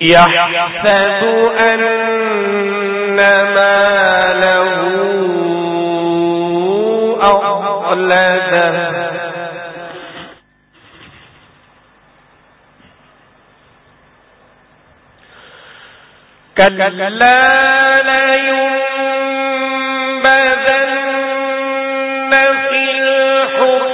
يحسب أن ماله أخلده كلا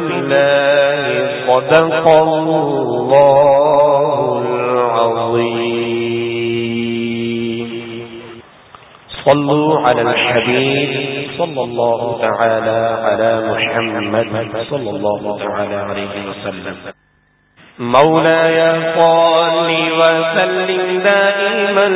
بالله صدق الله العظيم. صلوا على الحبيب صلى الله تعالى على محمد صلى الله تعالى عليه وسلم. مولاي صل وسلم دائما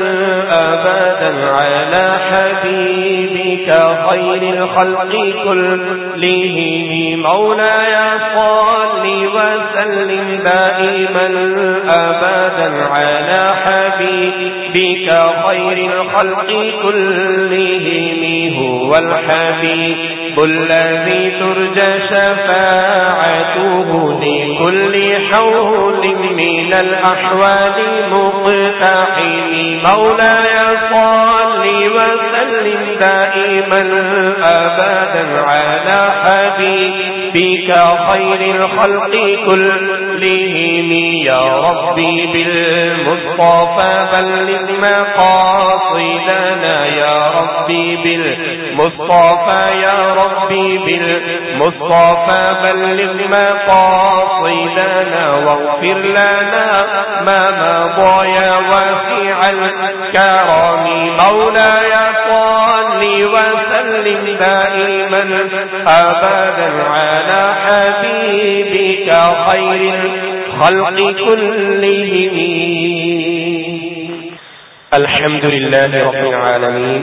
أبدا على حبيبك خير الخلق كلهم. مولاي صل وسلم دائما أبدا على حبيبك خير الخلق كلهم. هو الحبيب الذي ترجى شفاعته لكل حول من الأحوال مقتحم. مولاي صل وسلم دائما أبدا على حبيبك خير الخلق كلهم. يا ربي بالمصطفى بلغ مقاصدنا. يا ربي بالمصطفى يا ربي بالمصطفى بلغ مقاصدنا واغفر لنا ما مضى يا واسع الكرم مولاي صل وسلم دائما أبدا على حبيبك خير الخلق كلهم. الحمد لله رب العالمين.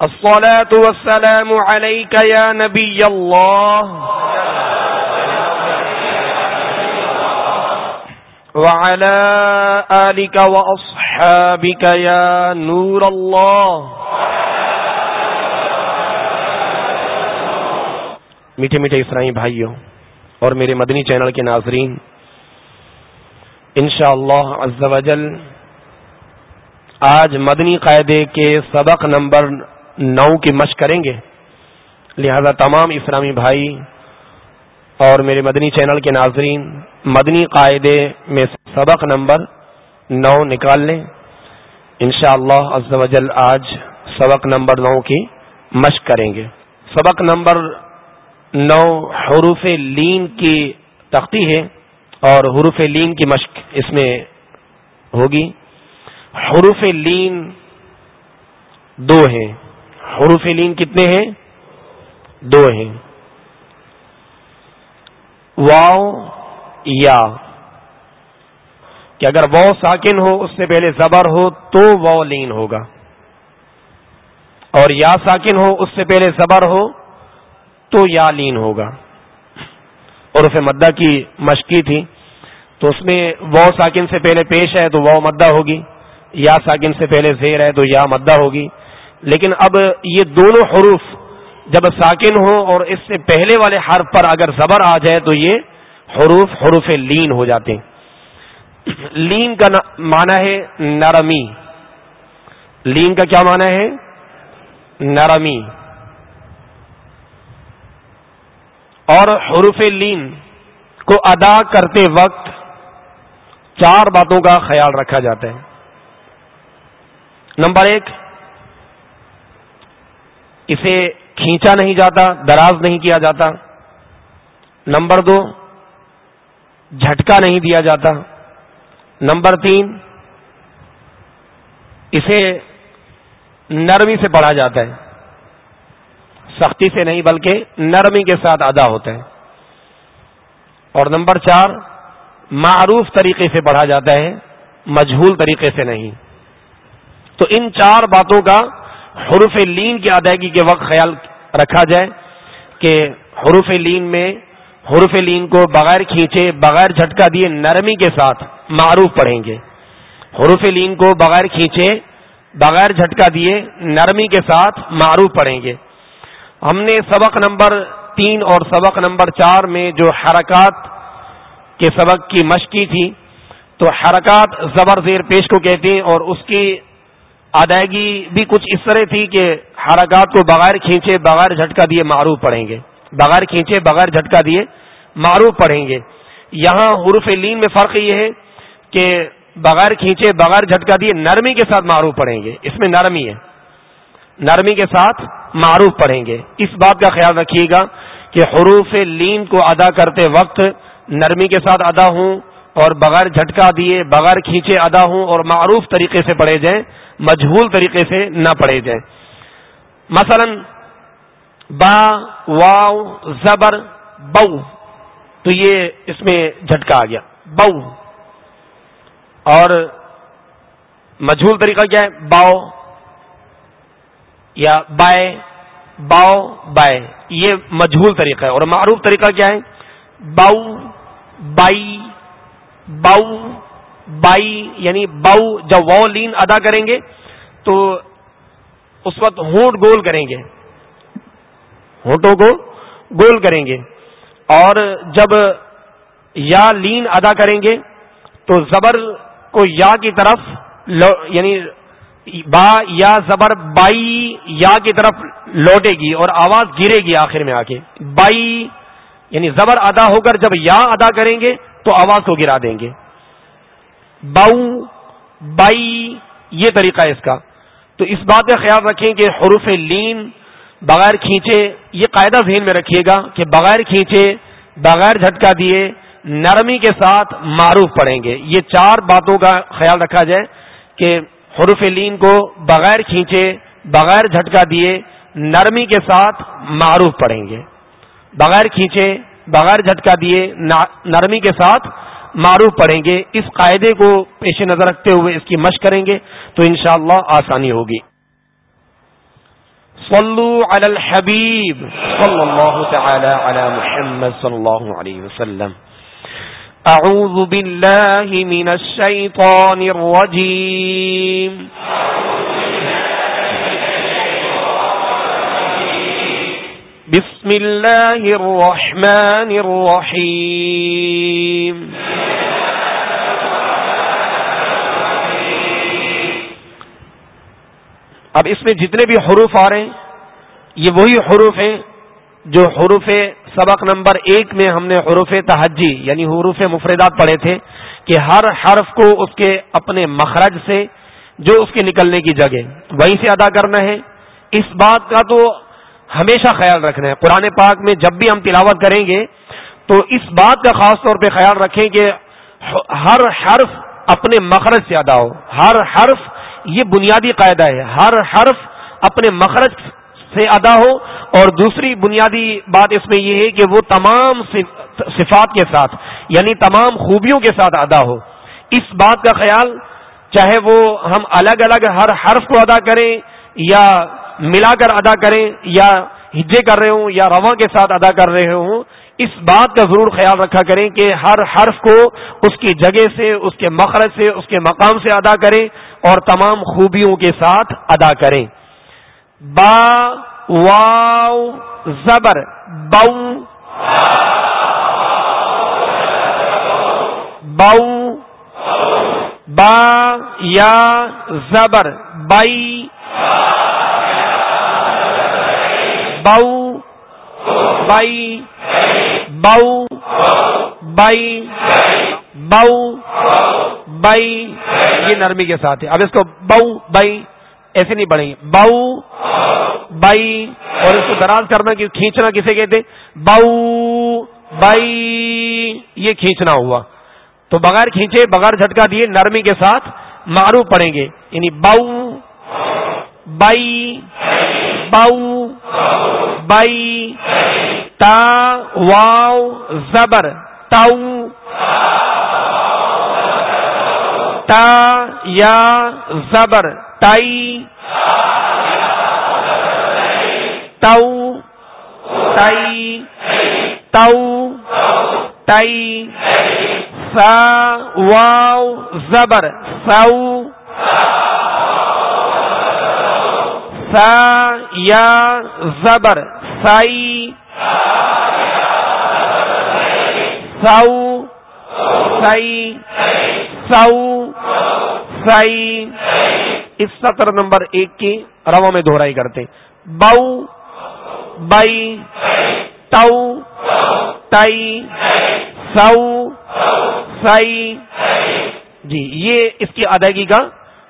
الصلاة والسلام عليك يا نبي الله. وعلى آلك وأصحابك يا نور الله. میٹھے میٹھے اسرائی بھائیوں اور میرے مدنی چینل کے ناظرین، انشاءاللہ عز و جل آج مدنی قاعدے کے سبق نمبر نو کی مشق کریں گے۔ لہذا تمام اسلامی بھائی اور میرے مدنی چینل کے ناظرین، مدنی قاعدے میں سبق نمبر نو نکال لیں۔ انشاءاللہ شاء اللہ آج سبق نمبر نو کی مشق کریں گے۔ سبق نمبر نو حروف لین کی تختی ہے اور حروف لین کی مشق اس میں ہوگی۔ حروف لین دو ہیں۔ حروف لین کتنے ہیں؟ دو ہیں۔ واؤ یا۔ کہ اگر واؤ ساکن ہو، اس سے پہلے زبر ہو تو واؤ لین ہوگا۔ اور یا ساکن ہو، اس سے پہلے زبر ہو تو یا لین ہوگا۔ اور اسے مدہ کی مشقی تھی۔ تو اس میں واؤ ساکن سے پہلے پیش ہے تو واؤ مدہ ہوگی، یا ساکن سے پہلے زیر ہے تو یا مدہ ہوگی۔ لیکن اب یہ دونوں حروف جب ساکن ہو اور اس سے پہلے والے حرف پر اگر زبر آ جائے تو یہ حروف حروف لین ہو جاتے ہیں۔ لین کا معنی ہے نرمی۔ لین کا کیا معنی ہے؟ نرمی۔ اور حروف لین کو ادا کرتے وقت چار باتوں کا خیال رکھا جاتا ہے۔ نمبر ایک اسے کھینچا نہیں جاتا، دراز نہیں کیا جاتا۔ نمبر دو، جھٹکا نہیں دیا جاتا۔ نمبر تین، اسے نرمی سے پڑھا جاتا ہے۔ سختی سے نہیں، بلکہ نرمی کے ساتھ ادا ہوتا ہے۔ اور نمبر چار، معروف طریقے سے پڑھا جاتا ہے مجہول طریقے سے نہیں۔ تو ان چار باتوں کا حروف لین کی ادائیگی کے وقت خیال رکھا جائے کہ حروف لین میں حروف لین کو بغیر کھینچے، بغیر جھٹکا دیے نرمی کے ساتھ معروف پڑھیں گے۔ حروف لین کو بغیر کھینچے، بغیر جھٹکا دیے نرمی کے ساتھ معروف پڑھیں گے۔ ہم نے سبق نمبر تین اور سبق نمبر چار میں جو حرکات کے سبق کی مشقی تھی، تو حرکات زبر زیر پیش کو کہتے ہیں اور اس کی ادائیگی بھی کچھ اس طرح تھی کہ حرکات کو بغیر کھینچے، بغیر جھٹکا دیے معروف پڑھیں گے۔ بغیر کھینچے، بغیر جھٹکا دیے معروف پڑھیں گے۔ یہاں حروف لین میں فرق یہ ہے کہ بغیر کھینچے، بغیر جھٹکا دیے نرمی کے ساتھ معروف پڑھیں گے۔ اس میں نرمی ہے۔ نرمی کے ساتھ معروف پڑھیں گے۔ اس بات کا خیال رکھیے گا کہ حروف لین کو ادا کرتے وقت نرمی کے ساتھ ادا ہوں اور بغیر جھٹکا دیے، بغیر کھینچے ادا ہوں اور معروف طریقے سے پڑھے جائیں مجہول طریقے سے نہ پڑھے جائیں۔ مثلا، با واؤ زبر، بو، تو یہ اس میں جھٹکا آ گیا۔ بو۔ اور مجہول طریقہ کیا ہے؟ باؤ یا بائے، باؤ، بائے۔ یہ مجہول طریقہ ہے۔ اور معروف طریقہ کیا ہے؟ باؤ، بائی، باؤ بائی یعنی باؤ جب و لین ادا کریں گے تو اس وقت ہونٹ گول کریں گے۔ ہونٹوں کو گول کریں گے۔ اور جب یا لین ادا کریں گے تو زبر کو یا کی طرف یعنی با یا زبر بائی یا کی طرف لوٹے گی اور آواز گرے گی آخر میں آ کے۔ بائی یعنی زبر ادا ہو کر جب یا ادا کریں گے تو آواز کو گرا دیں گے۔ باؤ بائی، یہ طریقہ ہے اس کا۔ تو اس بات کا خیال رکھیں کہ حروف لین بغیر کھینچے، یہ قاعدہ ذہن میں رکھیے گا کہ بغیر کھینچے، بغیر جھٹکا دیے، نرمی کے ساتھ معروف پڑھیں گے۔ یہ چار باتوں کا خیال رکھا جائے کہ حروف لین کو بغیر کھینچے، بغیر جھٹکا دیے، نرمی کے ساتھ معروف پڑھیں گے۔ بغیر کھینچے، بغیر جھٹکا دیے نرمی کے ساتھ معروف پڑھیں گے، اس قاعدے کو پیش نظر رکھتے ہوئے اس کی مشق کریں گے، تو انشاءاللہ آسانی ہوگی۔ صلو علی الحبیب، صلی اللہ تعالی علی محمد صلی اللہ علیہ وسلم۔ اعوذ باللہ من الشیطان الرجیم۔ بسم اللہ الرحمن الرحیم اب اس میں جتنے بھی حروف آ رہے ہیں، یہ وہی حروف ہیں جو حروف سبق نمبر ایک میں ہم نے حروف تحجی یعنی حروف مفردات پڑھے تھے، کہ ہر حرف کو اس کے اپنے مخرج سے، جو اس کے نکلنے کی جگہ۔ وہیں سے ادا کرنا ہے۔ اس بات کا تو ہمیشہ خیال رکھنا ہے۔ قرآن پاک میں جب بھی ہم تلاوت کریں گے تو اس بات کا خاص طور پہ خیال رکھیں کہ ہر حرف اپنے مخرج سے ادا ہو۔ ہر حرف یہ بنیادی قاعدہ ہے۔ ہر حرف اپنے مخرج سے ادا ہو۔ اور دوسری بنیادی بات اس میں یہ ہے کہ وہ تمام صفات کے ساتھ یعنی تمام خوبیوں کے ساتھ ادا ہو۔ اس بات کا خیال چاہے وہ ہم الگ الگ ہر حرف کو ادا کریں یا ملا کر ادا کریں یا ہجے کر رہے ہوں یا رواں کے ساتھ ادا کر رہے ہوں، اس بات کا ضرور خیال رکھا کریں کہ ہر حرف کو اس کی جگہ سے، اس کے مخرج سے، اس کے مقام سے ادا کریں اور تمام خوبیوں کے ساتھ ادا کریں۔ با، واو، زبر بو بو با، یا، زبر، بائی۔ بو بائی بو بائی بو بائی، یہ نرمی کے ساتھ ہے۔ اب اس کو بو بائی ایسے نہیں بڑھیں گے بو بائی اور اس کو دراز کرنا کھینچنا کسے کہتے بو بائی، یہ کھینچنا ہوا۔ تو بغیر کھینچے، بغیر جھٹکا دیے نرمی کے ساتھ معروف پڑیں گے۔ یعنی بو بائی باؤ بائی، تا واؤ زبر، تاؤ، تا، یا، زبر، تائی، تاؤ تائی تاؤ، تائی، سا واؤ زبر سو سا یا زبر، سائی۔ سو سائی۔ سو سائی۔ اس سطر نمبر ایک کی روا میں دہرائی کرتے۔ بو بائی۔ تو تائی۔ سو سائی۔ جی یہ اس کی ادائیگی کا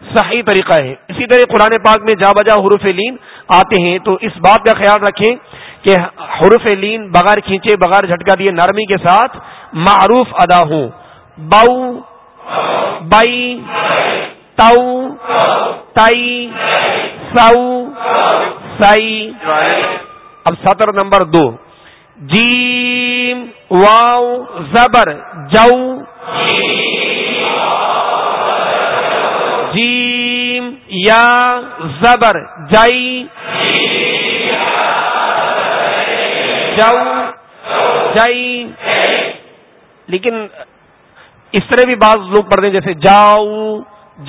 صحیح طریقہ ہے۔ اسی طرح قرآن پاک میں جا بجا حروف لین آتے ہیں، تو اس بات کا خیال رکھیں کہ حروف لین بغیر کھینچے، بغیر جھٹکا دیے نرمی کے ساتھ معروف ادا ہوں۔ بو بائی تو تائی سو سائی۔ اب سطر نمبر دو۔ جیم، واؤ، زبر جو یا زبر، جائی۔ جائی۔ لیکن اس طرح بھی بعض لوگ پڑھتے ہیں، جیسے جاؤ،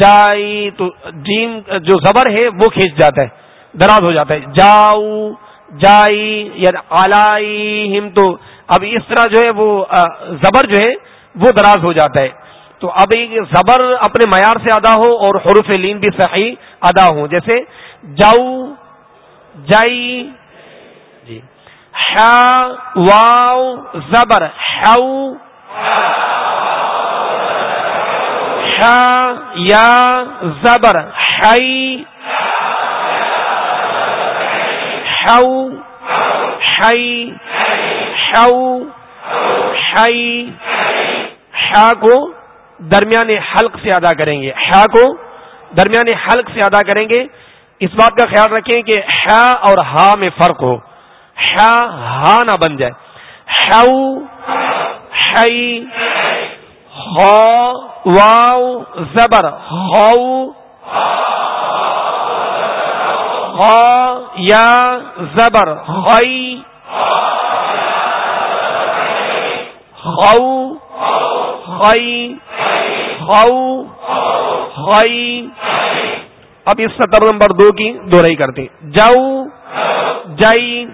جائی، تو جیم جو زبر ہے وہ کھینچ جاتا ہے، دراز ہو جاتا ہے۔ جاؤ، جائی یعنی یا آلائی ہم تو اب اس طرح جو ہے وہ زبر جو ہے وہ دراز ہو جاتا ہے۔ تو اب ایک زبر اپنے معیار سے ادا ہو اور حروف لین بھی صحیح ادا ہو جیسے جاؤ جئی جی واو زبر ہو یا، زبر ہئی کو درمیان حلق سے ادا کریں گے۔ ہا کو درمیان حلق سے ادا کریں گے۔ اس بات کا خیال رکھیں کہ ہا اور ہا میں فرق ہو۔ ہا ہا نہ بن جائے۔ واؤ زبر۔ ہو یا، زبر۔ ہوئی اب اس سطر نمبر دو کی دوہرائی کرتے۔ جاؤ جئی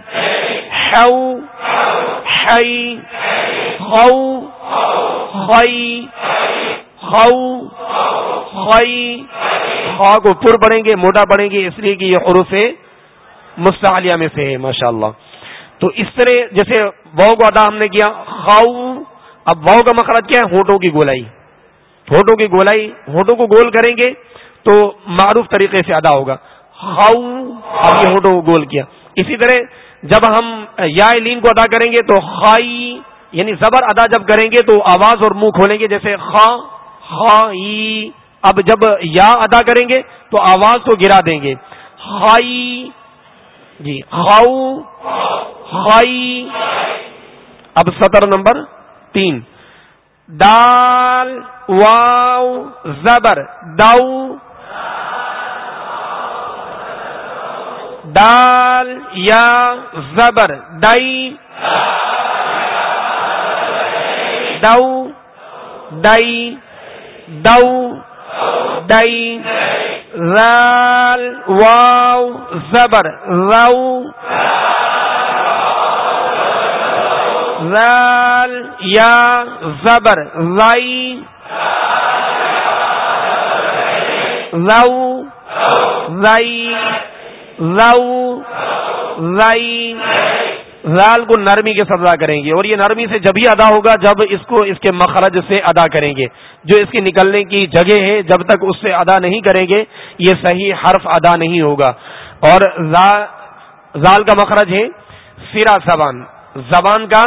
کو پر پڑیں گے، موٹا پڑیں گے، اس لیے کہ یہ حروف مستعلیہ میں سے ہے ماشاء اللہ تو اس طرح جیسے واؤ کو ادا ہم نے کیا خاؤ اب واؤ کا مخرج کیا ہے، ہونٹوں کی گولائی۔ ہونٹوں کی گولائی ہونٹوں کو گول کریں گے تو معروف طریقے سے ادا ہوگا۔ خاؤ اب یہ ہونٹوں کو گول کیا۔ اسی طرح جب ہم یا لین کو ادا کریں گے تو خائی یعنی زبر ادا جب کریں گے تو آواز اور منہ کھولیں گے جیسے خا خائی اب جب یا ادا کریں گے تو آواز کو گرا دیں گے۔ ہائی جی ہاؤ ہائی اب سطر نمبر تین۔ ڈال واؤ زبر، داؤ ڈال یا، زبر ڈائی ڈو ڈائی ڈو ڈئی رال، واو، زبر رو رال، یا، زبر، رائی رو رائی رو رائی رال کو نرمی کے سزا کریں گے اور یہ نرمی سے جب ہی ادا ہوگا، جب اس کو اس کے مخرج سے ادا کریں گے۔ جو اس کے نکلنے کی جگہ ہے، جب تک اس سے ادا نہیں کریں گے، یہ صحیح حرف ادا نہیں ہوگا۔ اور زال کا مخرج ہے سرا زبان۔ زبان کا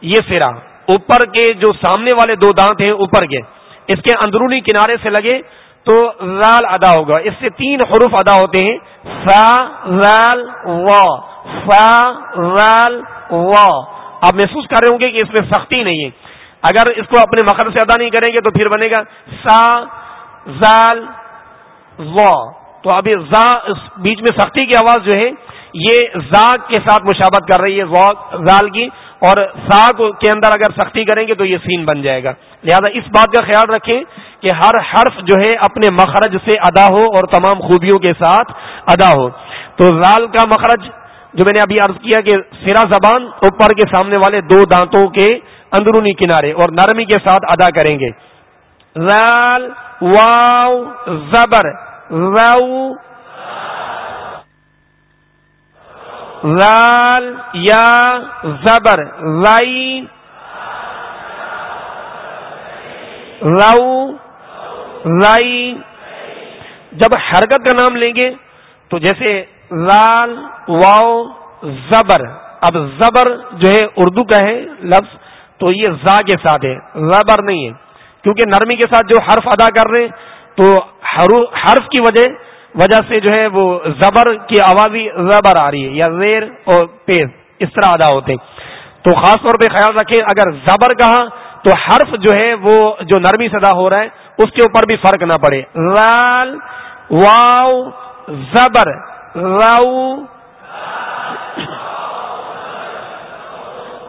یہ سرا۔ اوپر کے جو سامنے والے دو دانت ہیں، اوپر کے، اس کے اندرونی کنارے سے لگے تو زال ادا ہوگا۔ اس سے تین حروف ادا ہوتے ہیں۔ سا زال و۔ آپ محسوس کر رہے ہوں گے کہ اس میں سختی نہیں ہے۔ اگر اس کو اپنے مقر سے ادا نہیں کریں گے تو پھر بنے گا سا زال و۔ تو ابھی زا، اس بیچ میں سختی کی آواز جو ہے، یہ زا کے ساتھ مشابت کر رہی ہے زال کی۔ اور سا کے اندر اگر سختی کریں گے تو یہ سین بن جائے گا۔ لہذا اس بات کا خیال رکھیں کہ ہر حرف جو ہے اپنے مخرج سے ادا ہو اور تمام خوبیوں کے ساتھ ادا ہو۔ تو زال کا مخرج جو میں نے ابھی عرض کیا کہ سرا زبان اوپر کے سامنے والے دو دانتوں کے اندرونی کنارے اور نرمی کے ساتھ ادا کریں گے۔ رال واؤ زبر رو رال یا، زبر رائی رو رائی جب حرکت کا نام لیں گے تو جیسے لال واؤ زبر۔ اب زبر جو ہے اردو کا ہے لفظ، تو یہ زا کے ساتھ ہے۔ زبر نہیں ہے۔ کیونکہ نرمی کے ساتھ جو حرف ادا کر رہے تو حرف کی وجہ وجہ سے جو ہے وہ زبر کی آوازی زبر آ رہی ہے، یا زیر اور پیز، اس طرح ادا ہوتے۔ تو خاص طور پہ خیال رکھیں، اگر زبر کہا تو حرف جو ہے وہ جو نرمی سے ادا ہو رہا ہے، اس کے اوپر بھی فرق نہ پڑے۔ لال واؤ زبر رو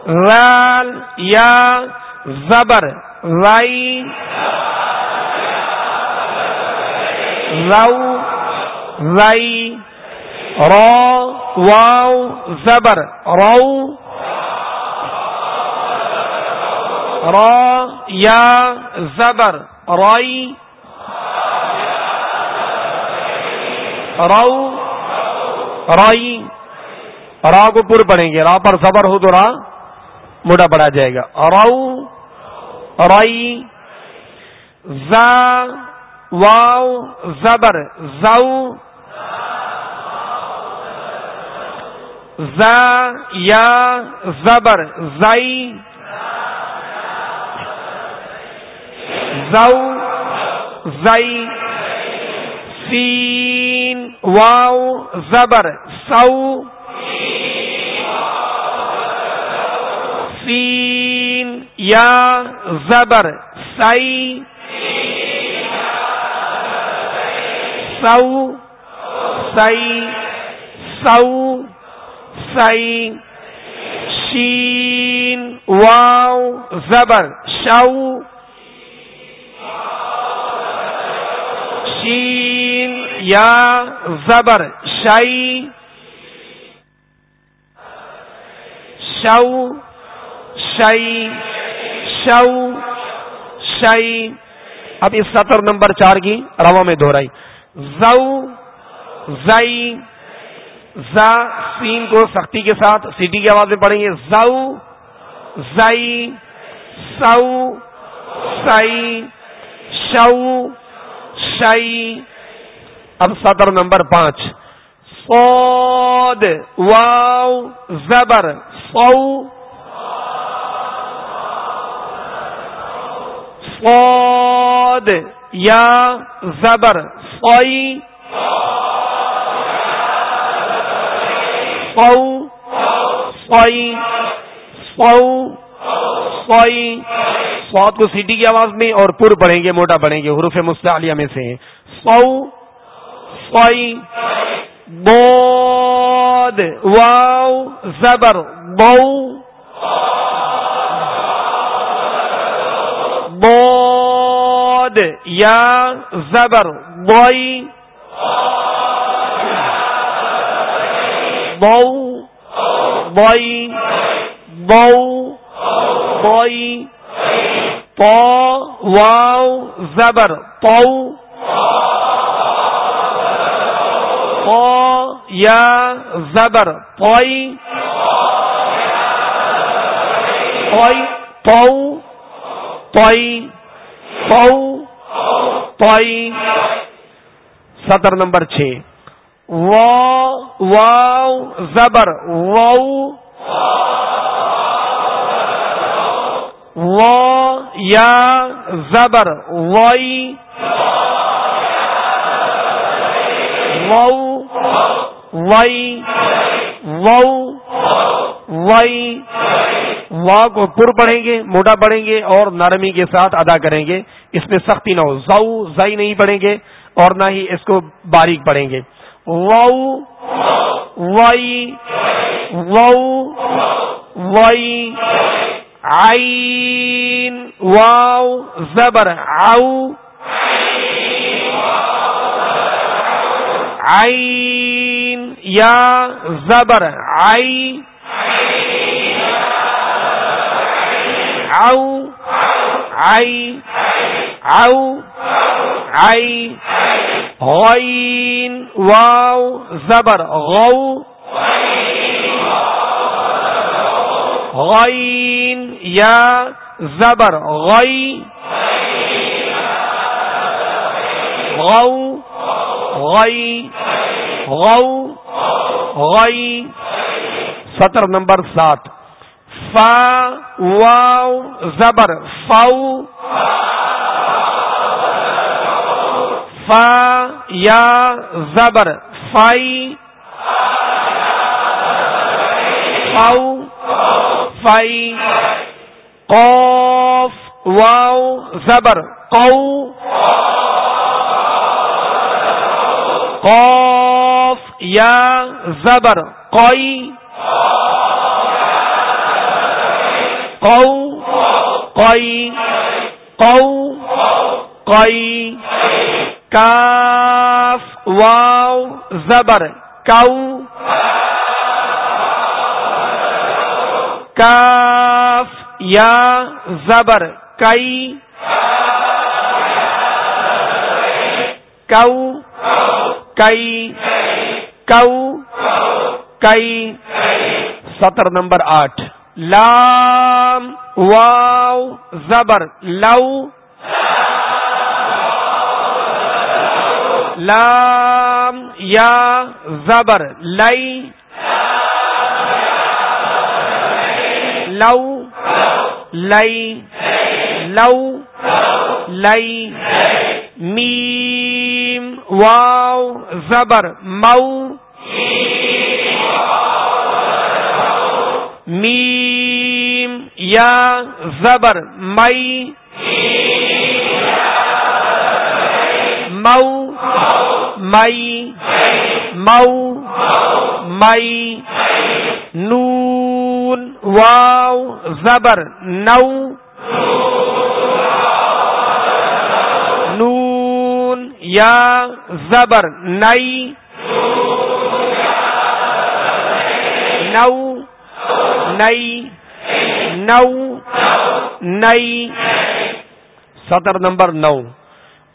رال یا، زبر، رائی رو رائی رو واو، زبر، رو رو یا، زبر رائی رو رائی را کو پر پڑیں گے، را پر صبر ہو تو را موٹا پڑا جائے گا۔ راؤ رائی زا واؤ زبر، زو ز یا، زبر، زئی، زو، زئی، سین، واو، زبر، سو، سین، یا، زبر سی سو، سی سو، سی، شین، واو، زبر، شو، شین، یا، زبر شئی شو شئی شو شئی اب اس سطر نمبر چار کی روا میں دہرائی۔ زو، زئی، زا، سین کو سختی کے ساتھ سیٹی کی آواز میں پڑھیں گے۔ زو، زئی، سو، سئی، شو، شئی۔ اب سطر نمبر پانچ۔ سود واو، زبر، سو۔ سود یا زبر سوئی سو سوئی سو سوئی سواد کو سیٹی کی آواز میں اور پر پڑھیں گے، موٹا پڑھیں گے، حروف مستعلیہ میں سے۔ سو سوئی بود واو، زبر بو بود یا زبر بوئی بو بوئی بو بوئی پو واو زبر پو پو یا زبر پوئی پوئی پو پوئی پو پوئی سطر نمبر چھ۔ واؤ زبر وو یا زبر وئی وو وئی وو وئی وا کو پر پڑھیں گے، موٹا پڑھیں گے اور نرمی کے ساتھ ادا کریں گے۔ اس میں سختی نہ ہو۔ زو زئی نہیں پڑھیں گے اور نہ ہی اس کو باریک پڑھیں گے۔ وو وئی وو وئی عین واو زبر او عین، یا، زبر آئی او آئی آئی غین واو زبر غو غین یا زبر غی غو غی غو غی سطر نمبر سات۔ فا، واو، زبر فو فا، یا، زبر، فائی۔ فو فائی۔ قوف، واو، زبر قو قوف، یا، زبر، قوئی۔ قو قوئی کاف واو زبر کو کاف یا زبر کئی کو کئی کئی؟ سطر نمبر آٹھ۔ لام، واو، زبر، لو۔ لام، یا، زبر لئی لو لئی لو لئی میم، واو، زبر مئو میم یا زبر، مئی مئو مئی مئو مئی، نون، واو، زبر، نو، نون، یا زبر، نئی، نو نئی، نو، نئی سطر نمبر نو۔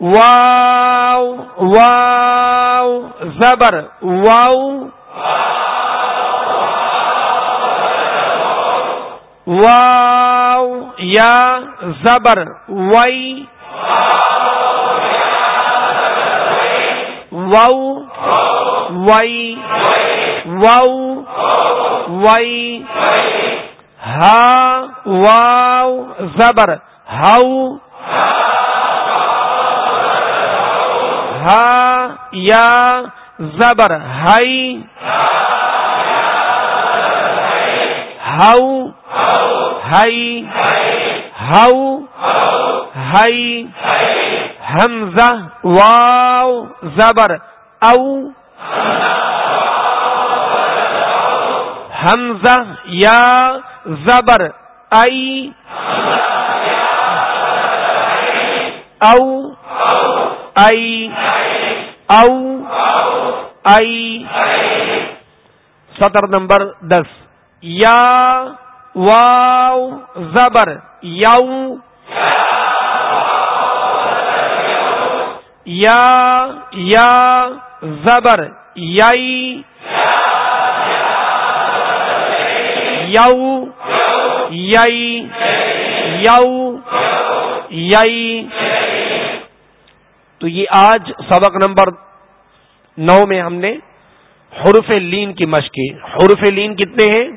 واو واو زبر واو واو یا، زبر وئی وو وئی وو وئی ہا، واو، زبر، ہاؤ، ہا، یا، زبر، ہائی، ہاؤ ہائی ہاؤ، ہائی، حمزہ، واو، زبر، او حمزہ یا زبر، ائی، او ائی او، ائی۔ سطر نمبر دس۔ یا، واو، زبر، یو۔ یا یا، زبر، یئی۔ یو یئی یو یئی تو یہ آج سبق نمبر نو میں ہم نے حرف لین کی مشق کی۔ حرف لین کتنے ہیں؟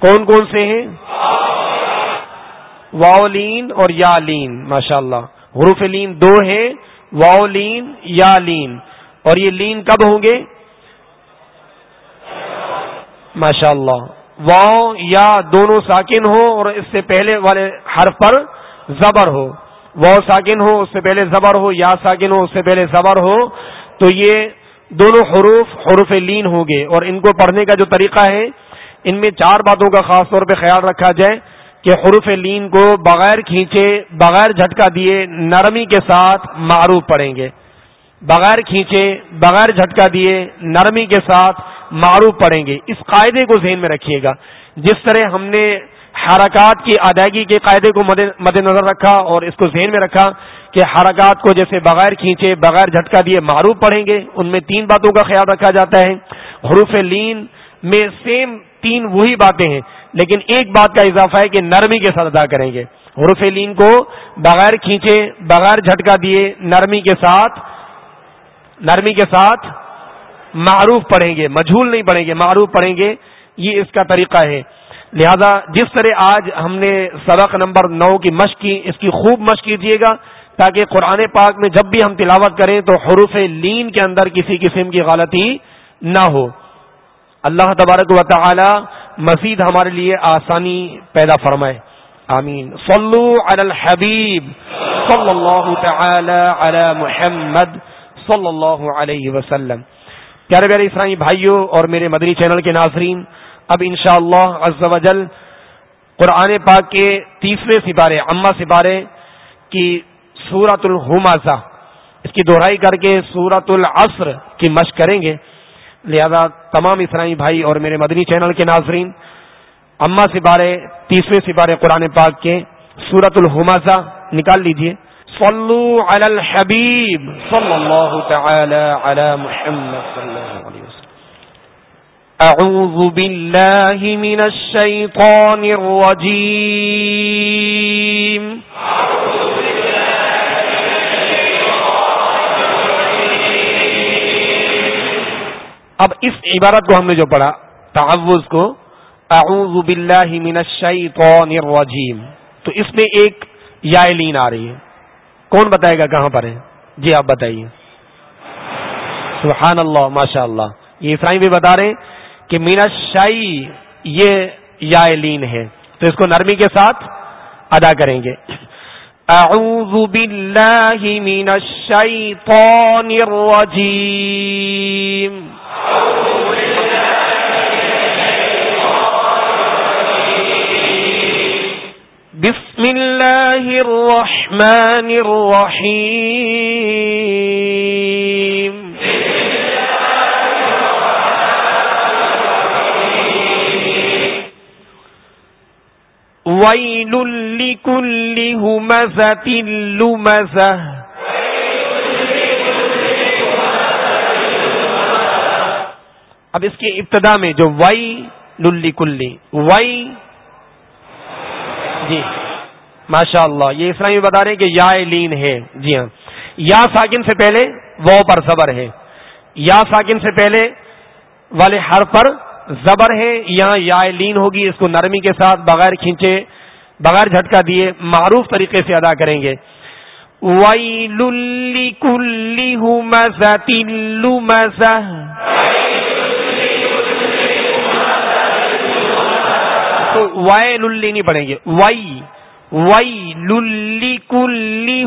کون کون سے ہیں؟ واؤلین اور یا لین ماشاء اللہ حروف لین دو ہیں واؤلین یا لین۔ اور یہ لین کب ہوں گے؟ ماشاء اللہ واؤ یا دونوں ساکن ہو اور اس سے پہلے والے حرف پر زبر ہو۔ واؤ ساکن ہو، اس سے پہلے زبر ہو، یا ساکن ہو، اس سے پہلے زبر ہو۔ تو یہ دونوں حروف حروف لین ہوں گے۔ اور ان کو پڑھنے کا جو طریقہ ہے، ان میں چار باتوں کا خاص طور پہ خیال رکھا جائے کہ حروف لین کو بغیر کھینچے، بغیر جھٹکا دیے، نرمی کے ساتھ معروف پڑھیں گے۔ بغیر کھینچے، بغیر جھٹکا دیے، نرمی کے ساتھ معروف پڑھیں گے۔ اس قاعدے کو ذہن میں رکھیے گا۔ جس طرح ہم نے حرکات کی ادائیگی کے قاعدے کو مد نظر رکھا اور اس کو ذہن میں رکھا کہ حرکات کو جیسے بغیر کھینچے، بغیر جھٹکا دیے معروف پڑھیں گے، ان میں تین باتوں کا خیال رکھا جاتا ہے۔ حروف لین میں سیم تین وہی باتیں ہیں، لیکن ایک بات کا اضافہ ہے کہ نرمی کے ساتھ ادا کریں گے۔ حروف لین کو بغیر کھینچے، بغیر جھٹکا دیے، نرمی کے ساتھ نرمی کے ساتھ معروف پڑھیں گے، مجھول نہیں پڑھیں گے، معروف پڑھیں گے، یہ اس کا طریقہ ہے۔ لہذا جس طرح آج ہم نے سبق نمبر نو کی مشق کی، اس کی خوب مشق کیجیے گا تاکہ قرآن پاک میں جب بھی ہم تلاوت کریں تو حروف لین کے اندر کسی قسم کی غلطی نہ ہو۔ اللہ تبارک و تعالی مزید ہمارے لیے آسانی پیدا فرمائے۔ آمین۔ صلو علی الحبیب۔ صلی اللہ تعالی علی محمد۔ صلی اللہ علیہ وسلم. پیارے پیارے اسلامی بھائیوں اور میرے مدنی چینل کے ناظرین، اب انشاءاللہ شاء اللہ قرآن پاک کے تیسرے سپارے، اما سپارے کی سورت الحمازہ، اس کی دہرائی کر کے سورت العصر کی مشق کریں گے۔ لہذا تمام اسلامی بھائی اور میرے مدنی چینل کے ناظرین، اما سپارے تیسرے سپارے قرآن پاک کے سورت الحمازہ نکال لیجیے۔ صلو علی الحبیب صلی اللہ تعالی علی محمد صلی اللہ علیہ وسلم. أعوذ بالله من الشيطان الرجيم. اب اس عبارت کو ہم نے جو پڑھا تعوض کو اعوذ باللہ من الشیطان الرجیم تو اس میں ایک یا لین آ رہی ہے۔ کون بتائے گا کہاں پر ہے جی آپ بتائیے۔ سبحان اللہ، ماشاء اللہ۔ یہ اسرائیم بھی بتا رہے ہیں کہ مینا شاہی یہ یا لین ہے۔ تو اس کو نرمی کے ساتھ ادا کریں گے۔ اعوذ باللہ من الشیطان الرجیم۔ بسم الله الرحمن الرحيم ويل لكل همزة لمزة اب اس کی ابتدا میں جو وائی للی کلی وائی جی۔ ماشاء اللہ یہ اسلامی بتا رہے ہیں کہ یا لین ہے۔ جی ہاں۔ یا ساکن سے پہلے وہ پر زبر ہے۔ یا ساکن سے پہلے والے ہر پر زبر ہے۔ یہاں یا لین ہوگی، اس کو نرمی کے ساتھ بغیر کھینچے، بغیر جھٹکا دیے معروف طریقے سے ادا کریں گے۔ وائی للی وائی للی نہیں پڑھیں گے۔ وائی وائی للی کلی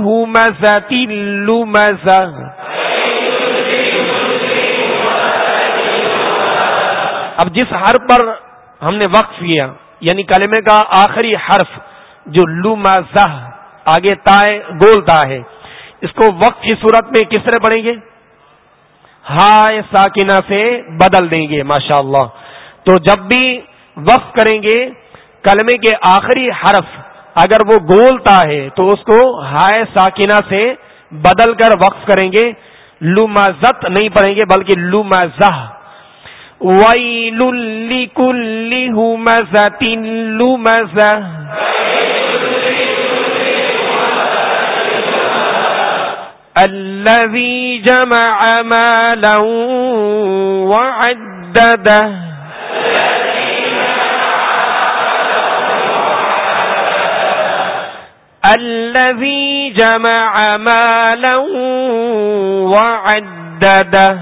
اب جس حرف پر ہم نے وقف کیا یعنی کلمے کا آخری حرف، جو لو آگے تائے گول تا ہے، اس کو وقت کی صورت میں کس طرح پڑھیں گے؟ ہائے ساکنہ سے بدل دیں گے ماشاء اللہ تو جب بھی وقف کریں گے کلمے کے آخری حرف اگر وہ گولتا ہے تو اس کو ہائے ساکنہ سے بدل کر وقف کریں گے۔ لو نہیں پڑھیں گے بلکہ لو مزہ وئی کلی لو الذي جمع مالا وعدده الذي جمع مالا وعدده.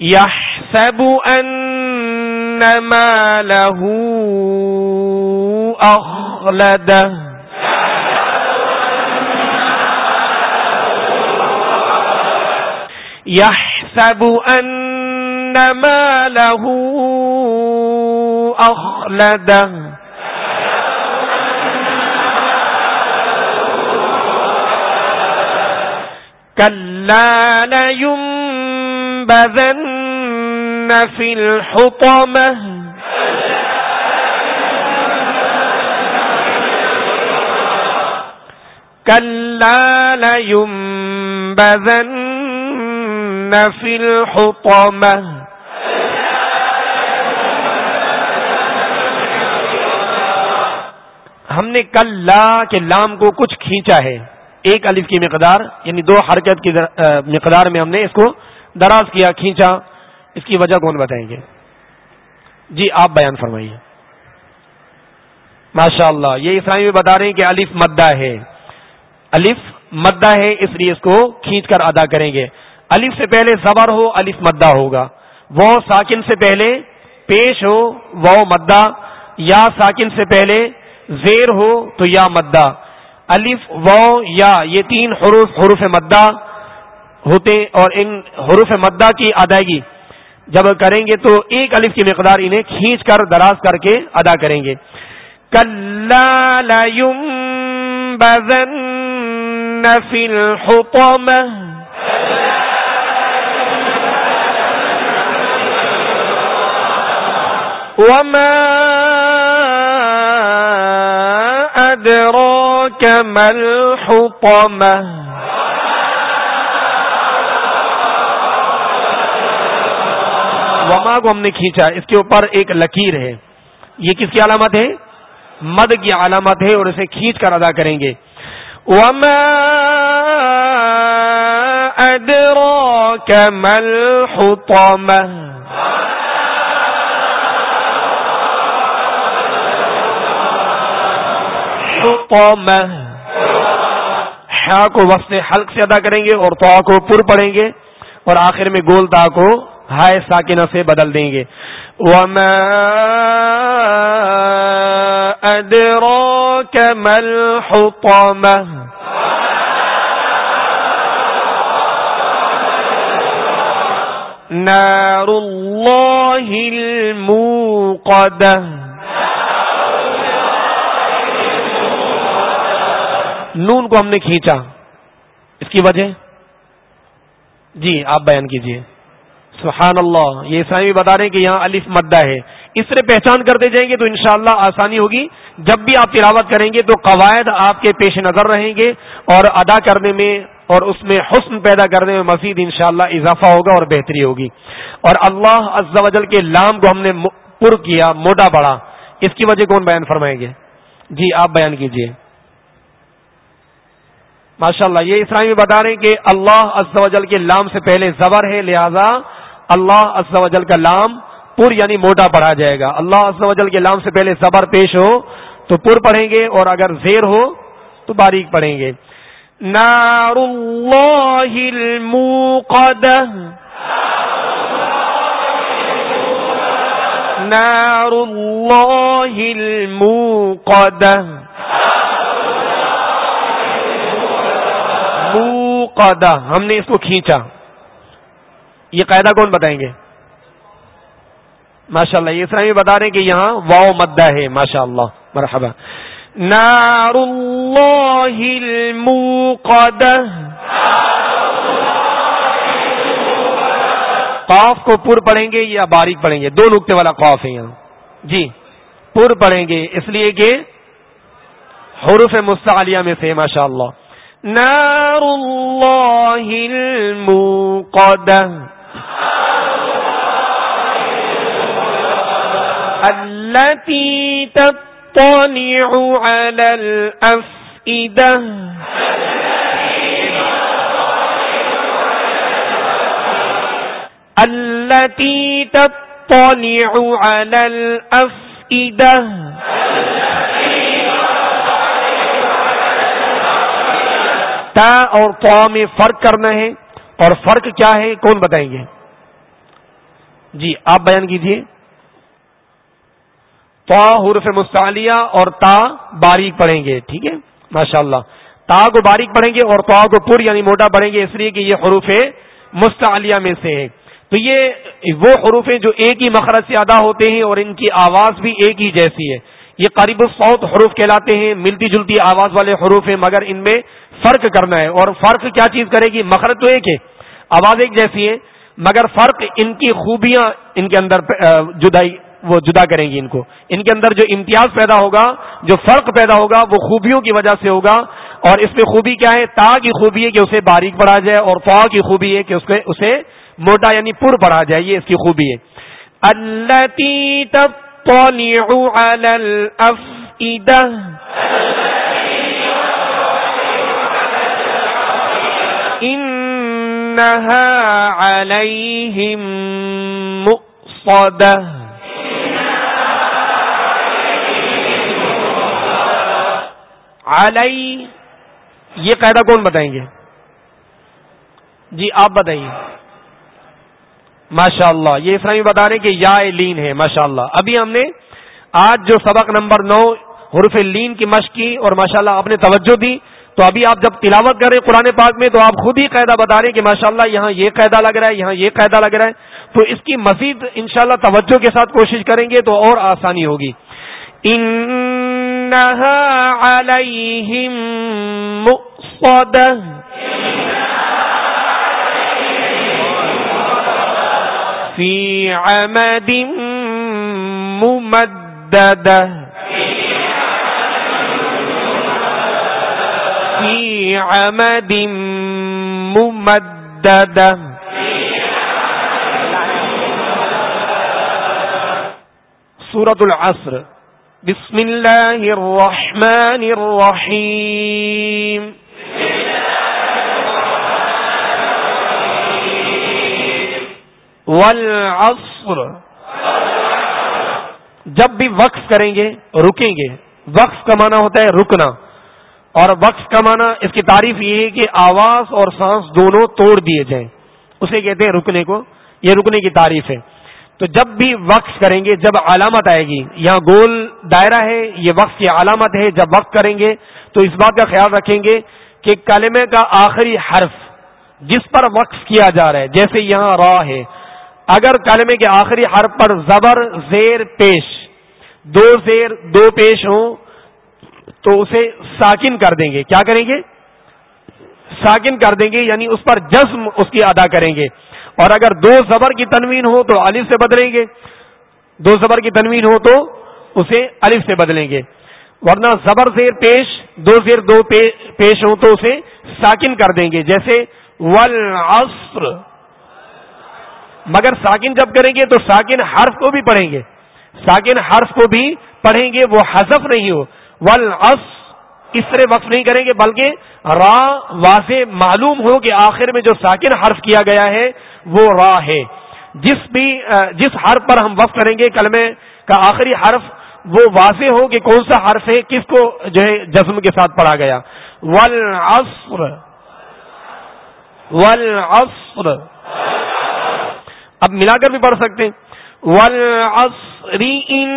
يحسب أن ماله أخلده. يحسب أن ماله أخلده كلا لينبذن في الحطمة. كلا لينبذن في الحطمة. ہم نے کل لا کے لام کو کچھ کھینچا ہے۔ ایک الف کی مقدار یعنی دو حرکت کی مقدار میں ہم نے اس کو دراز کیا، کھینچا۔ اس کی وجہ کون بتائیں گے؟ جی آپ بیان فرمائیے۔ ماشاء اللہ یہ اسلامی بتا رہے ہیں کہ الف مدہ ہے۔ الف مدہ ہے، اس لیے اس کو کھینچ کر ادا کریں گے۔ الف سے پہلے زبر ہو، الف مدہ ہوگا۔ وہ ساکن سے پہلے پیش ہو وہ مدہ۔ یا ساکن سے پہلے زیر ہو تو یا مدہ۔ الف و یا، یہ تین حروف حروف مدہ ہوتے اور ان حروف مدہ کی ادائیگی۔ جب کریں گے تو ایک الف کی مقدار انہیں کھینچ کر، دراز کر کے ادا کریں گے۔ کل في وما أدراك ما الحطمة؟ وما کو ہم نے کھینچا اس کے اوپر ایک لکیر ہے۔ یہ کس کی علامت ہے؟ مد کی علامت ہے اور اسے کھینچ کر ادا کریں گے۔ وما ادرو کمل کو وسط حلق سے ادا کریں گے اور تو کو پر پڑیں گے اور آخر میں گول تا کو ہائے ساکنہ سے بدل دیں گے۔ وما ادراك ما الحطمة؟ نار الله الموقدة۔ نون کو ہم نے کھینچا۔ اس کی وجہ؟ جی آپ بیان کیجیے۔ سبحان اللہ یہ اسلامی بتا رہے ہیں کہ یہاں الف مدہ ہے۔ اس طرح پہچان کرتے جائیں گے تو انشاءاللہ آسانی ہوگی۔ جب بھی آپ تلاوت کریں گے تو قواعد آپ کے پیش نظر رہیں گے اور ادا کرنے میں اور اس میں حسن پیدا کرنے میں مزید انشاءاللہ اضافہ ہوگا اور بہتری ہوگی۔ اور اللہ عز و جل کے لام کو ہم نے پر کیا، موٹا بڑا اس کی وجہ کون بیان فرمائیں گے جی آپ بیان کیجیے۔ ماشاء اللہ یہ اسلامی بتا رہے ہیں کہ اللہ عز و جل کے لام سے پہلے زبر ہے، لہذا اللہ عز و جل کا لام پور یعنی موٹا پڑھا جائے گا۔ اللہ عز و جل کے لام سے پہلے زبر پیش ہو تو پور پڑھیں گے اور اگر زیر ہو تو باریک پڑھیں گے۔ نار اللہ الموقد نار اللہ الموقد موقدہ ہم نے اس کو کھینچا۔ یہ قاعدہ کون بتائیں گے؟ ماشاء اللہ یہ اسلامی بتا رہے ہیں کہ یہاں واؤ مدہ ہے ماشاء اللہ مرحبا۔ نار اللہ قاف کو پر پڑھیں گے یا باریک پڑھیں گے؟ دو نقطے والا قاف ہے یہاں۔ جی پر پڑھیں گے، اس لیے کہ حروف مستعلیہ میں سے ماشاء اللہ نار اللہ الموقدہ. التي تطلع على الأفئدة. التي تطلع على الأفئدة. تا اور تو میں فرق کرنا ہے اور فرق کیا ہے کون بتائیں گے؟ جی آپ بیان کیجیے تو حرف مستعلیہ اور تا باریک پڑھیں گے، ٹھیک ہے؟ ماشاء اللہ تا کو باریک پڑھیں گے اور تو کو پر یعنی موٹا پڑھیں گے، اس لیے کہ یہ حروف مستعلیہ میں سے ہے تو یہ وہ حروف جو ایک ہی مخرج سے ادا ہوتے ہیں اور ان کی آواز بھی ایک ہی جیسی ہے۔ یہ قریب الصوت حروف کہلاتے ہیں، ملتی جلتی آواز والے حروف ہیں، مگر ان میں فرق کرنا ہے اور فرق کیا چیز کرے گی؟ مخرج تو ایک ہے، آواز ایک جیسی ہے، مگر فرق ان کی خوبیاں ان کے اندر جدائی وہ جدا کریں گی ان کو۔ ان کے اندر جو امتیاز پیدا ہوگا، جو فرق پیدا ہوگا، وہ خوبیوں کی وجہ سے ہوگا۔ اور اس میں خوبی کیا ہے؟ تا کی خوبی ہے کہ اسے باریک پڑھا جائے اور فا کی خوبی ہے کہ اس اسے موٹا یعنی پر پڑھا جائے، یہ اس کی خوبی ہے۔ علی یہ قاعدہ کون بتائیں گے؟ جی آپ بتائیے۔ ماشاء اللہ یہ اسلامی بتا رہے ہیں کہ یا لین ہے ماشاء اللہ ابھی ہم نے آج جو سبق نمبر نو حرف لین کی مشق کی اور ماشاء اللہ آپ نے توجہ دی تو ابھی آپ جب تلاوت کر رہے ہیں قرآن پاک میں تو آپ خود ہی قاعدہ بتا رہے ہیں کہ ماشاء اللہ یہاں یہ قاعدہ لگ رہا ہے، یہاں یہ قاعدہ لگ رہا ہے۔ تو اس کی مزید انشاءاللہ توجہ کے ساتھ کوشش کریں گے تو اور آسانی ہوگی۔ عليهم مؤصدة عمد ممددة في عمد ممددة. سورت العصر. بسم اللہ الرحمن الرحیم والعصر. جب بھی وقف کریں گے، رکیں گے. وقف کا معنی ہوتا ہے رکنا. اور وقف کا معنی اس کی تعریف یہ ہے کہ آواز اور سانس دونوں توڑ دیے جائیں۔ اسے کہتے ہیں رکنے کو۔ یہ رکنے کی تعریف ہے۔ تو جب بھی وقف کریں گے، جب علامت آئے گی، یہاں گول دائرہ ہے، یہ وقف کی علامت ہے۔ جب وقف کریں گے، تو اس بات کا خیال رکھیں گے کہ کلمے کا آخری حرف جس پر وقف کیا جا رہا ہے، جیسے یہاں را ہے۔ اگر کلمے کے آخری حرف پر زبر، زیر، پیش، دو زیر، دو پیش ہوں تو اسے ساکن کر دیں گے۔ کیا کریں گے؟ ساکن کر دیں گے یعنی اس پر جزم اس کی ادا کریں گے۔ اور اگر دو زبر کی تنوین ہو تو الف سے بدلیں گے۔ دو زبر کی تنوین ہو تو اسے الف سے بدلیں گے۔ ورنہ زبر زیر پیش، دو زیر دو پیش ہو تو اسے ساکن کر دیں گے۔ جیسے والعصر۔ مگر ساکن جب کریں گے تو ساکن حرف کو بھی پڑھیں گے۔ ساکن حرف کو بھی پڑھیں گے، وہ حذف نہیں ہو۔ والعصر اس طرح وقف نہیں کریں گے، بلکہ را واضح معلوم ہو کہ آخر میں جو ساکن حرف کیا گیا ہے، وہ را ہے۔ جس بھی جس حرف پر ہم وقف کریں گے کلمے کا آخری حرف، وہ واضح ہو کہ کون سا حرف ہے، کس کو جو ہے جزم کے ساتھ پڑھا گیا۔ والعصر والعصر اب ملا کر بھی پڑھ سکتے ہیں۔ والعصر ان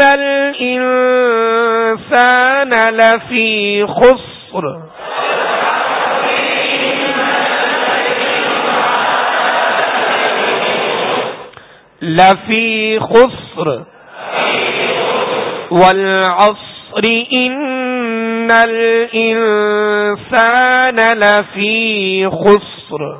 ان الانسان لفی خسر لفی خسر والعصر ان الانسان لفی خسر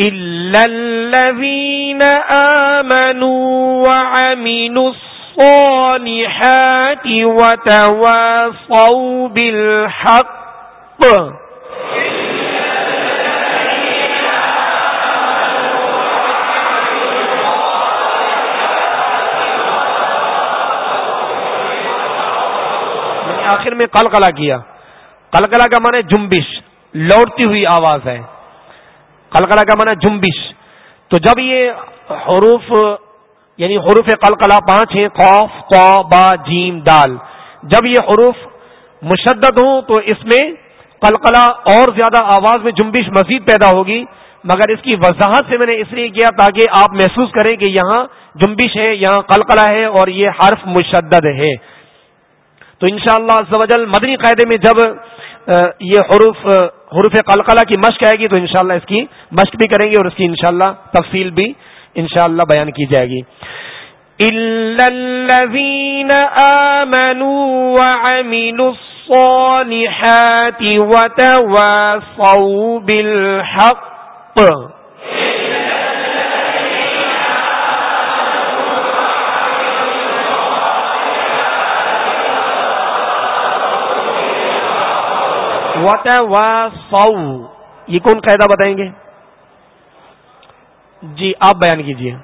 إلا الذين آمنوا وعملوا الصالحات وتواصوا بالحق یعنی آخر میں کلکلا کیا کلکلا کا مانے جمبش لوٹتی ہوئی آواز ہے۔ کلکلا کا مانا جمبش تو جب یہ حروف یعنی حروف کلکلا پانچ ہیں خوف قو با، جیم، دال۔ جب یہ حروف مشدد ہوں تو اس میں قلقلہ اور زیادہ آواز میں جنبش مزید پیدا ہوگی۔ مگر اس کی وضاحت سے میں نے اس لیے کیا تاکہ آپ محسوس کریں کہ یہاں جنبش ہے، یہاں قلقلہ ہے اور یہ حرف مشدد ہے۔ تو انشاءاللہ شاء اللہ مدنی قاعدے میں جب یہ حروف حروف قلقلہ کی مشق آئے گی تو انشاءاللہ اس کی مشق بھی کریں گے اور اس کی انشاءاللہ تفصیل بھی انشاءاللہ بیان کی جائے گی۔ الصالحات وتواصوا بالحق وتواصوا۔ یہ کون قاعدہ بتائیں گے؟ جی آپ بیان کیجیے۔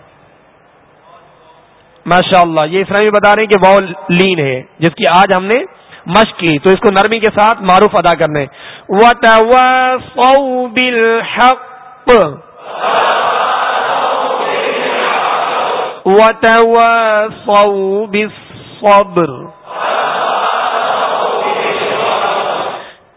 ماشاء اللہ یہ اسلامی بتا رہے ہیں کہ وہ لین ہے، جس کی آج ہم نے مشق کی، تو اس کو نرمی کے ساتھ معروف ادا کرنے وَتَوَاصَوْا بِالْحَقِّ۔ وَتَوَاصَوْا بِالصَّبْرِ۔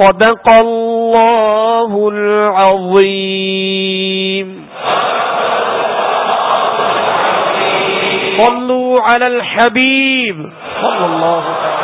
صدق الله العظيم. صلوا على الحبيب. صلى الله عليه